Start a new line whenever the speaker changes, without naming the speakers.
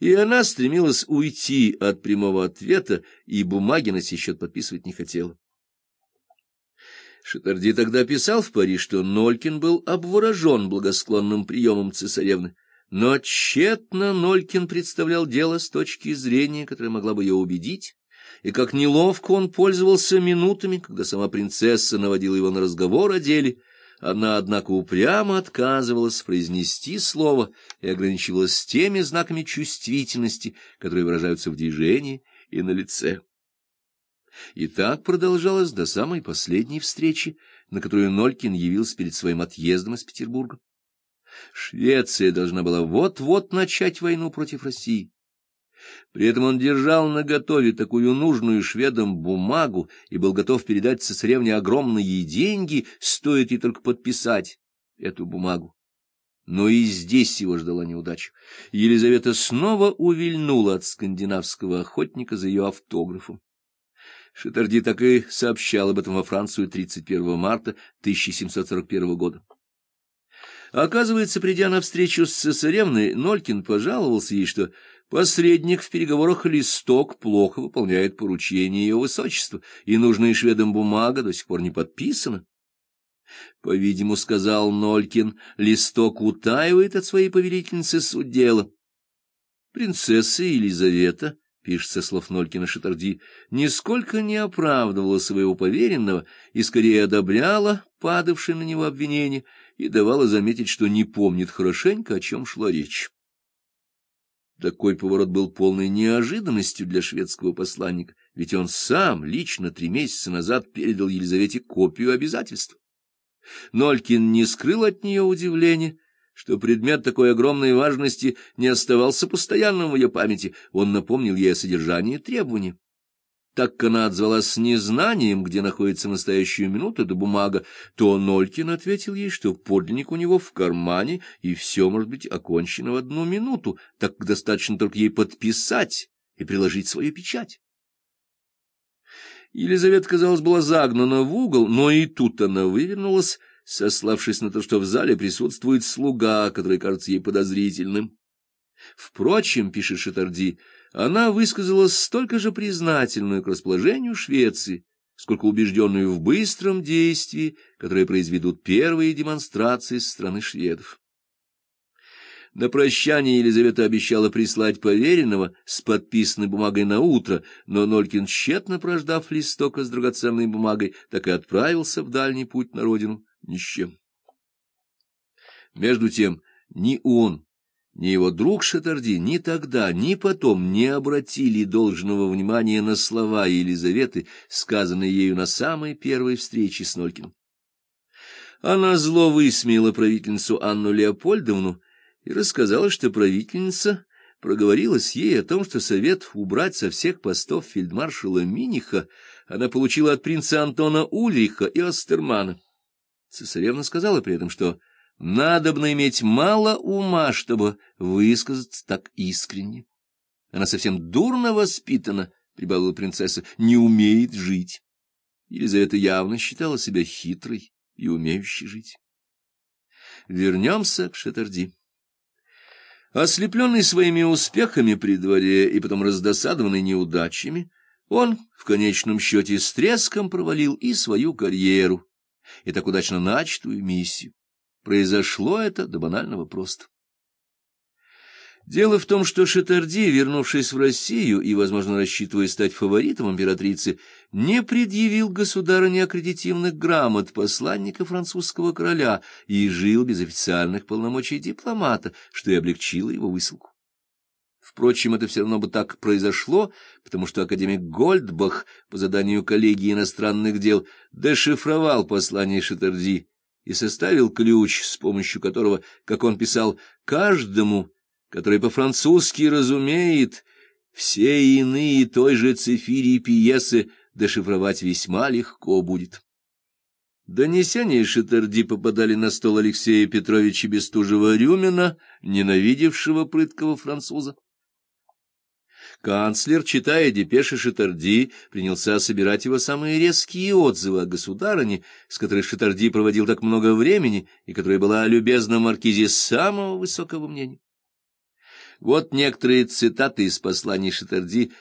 и она стремилась уйти от прямого ответа, и бумаги на сей счет подписывать не хотела. Шатарди тогда писал в Париж, что Нолькин был обворожен благосклонным приемом цесаревны, но тщетно Нолькин представлял дело с точки зрения, которая могла бы ее убедить, и как неловко он пользовался минутами, когда сама принцесса наводила его на разговор о деле, она, однако, упрямо отказывалась произнести слово и ограничивалась теми знаками чувствительности, которые выражаются в движении и на лице. И так продолжалось до самой последней встречи, на которую Нолькин явился перед своим отъездом из Петербурга. Швеция должна была вот-вот начать войну против России. При этом он держал наготове такую нужную шведам бумагу и был готов передать цесаревне огромные деньги, стоит ей только подписать эту бумагу. Но и здесь его ждала неудача. Елизавета снова увильнула от скандинавского охотника за ее автографом. Шатарди так и сообщал об этом во Францию 31 марта 1741 года. Оказывается, придя на встречу с цесаревной, Нолькин пожаловался ей, что посредник в переговорах Листок плохо выполняет поручения ее высочества, и нужная шведам бумага до сих пор не подписана. По-видимому, сказал Нолькин, Листок утаивает от своей повелительницы суть дела. Принцесса Елизавета пишется слов Нолькина Шатарди, нисколько не оправдывала своего поверенного и скорее одобряла падавшие на него обвинения и давала заметить, что не помнит хорошенько, о чем шла речь. Такой поворот был полной неожиданностью для шведского посланника, ведь он сам лично три месяца назад передал Елизавете копию обязательств. Нолькин не скрыл от нее удивления, что предмет такой огромной важности не оставался постоянным в ее памяти, он напомнил ей о содержании требований. Так как она отзвалась незнанием, где находится настоящую минуту эта бумага, то Нолькин ответил ей, что подлинник у него в кармане, и все может быть окончено в одну минуту, так как достаточно только ей подписать и приложить свою печать. Елизавета, казалось, была загнана в угол, но и тут она вывернулась, сославшись на то, что в зале присутствует слуга, который кажется ей подозрительным. Впрочем, пишет Шатарди, она высказалась столько же признательную к расположению Швеции, сколько убежденную в быстром действии, которое произведут первые демонстрации со стороны шведов. На прощание Елизавета обещала прислать поверенного с подписанной бумагой на утро, но Нолькин, тщетно прождав листока с драгоценной бумагой, так и отправился в дальний путь на родину ни с чем. Между тем, ни он, ни его друг Шатарди ни тогда, ни потом не обратили должного внимания на слова Елизаветы, сказанные ею на самой первой встрече с Нолькиным. Она зло высмеяла правительницу Анну Леопольдовну и рассказала, что правительница проговорилась ей о том, что совет убрать со всех постов фельдмаршала Миниха она получила от принца Антона Ульриха и Остермана. Цесаревна сказала при этом, что надобно иметь мало ума, чтобы высказаться так искренне. Она совсем дурно воспитана, — прибавила принцесса, — не умеет жить. Елизавета явно считала себя хитрой и умеющей жить. Вернемся к Шатарди. Ослепленный своими успехами при дворе и потом раздосадованный неудачами, он в конечном счете с треском провалил и свою карьеру, и так удачно начатую миссию. Произошло это до банального просто. Дело в том, что Шатарди, вернувшись в Россию и, возможно, рассчитывая стать фаворитом императрицы, не предъявил государыне аккредитивных грамот посланника французского короля и жил без официальных полномочий дипломата, что и облегчило его высылку. Впрочем, это все равно бы так произошло, потому что академик Гольдбах по заданию коллегии иностранных дел дешифровал послание Шатарди и составил ключ, с помощью которого, как он писал, каждому, который по-французски разумеет, все иные той же цифири пьесы дешифровать весьма легко будет. Донесения Шатарди попадали на стол Алексея Петровича Бестужева-Рюмина, ненавидевшего прыткого француза. Канцлер, читая депеши Шатарди, принялся собирать его самые резкие отзывы о государыне, с которой Шатарди проводил так много времени и которая была о любезном маркизе самого высокого мнения. Вот некоторые цитаты из посланий Шатарди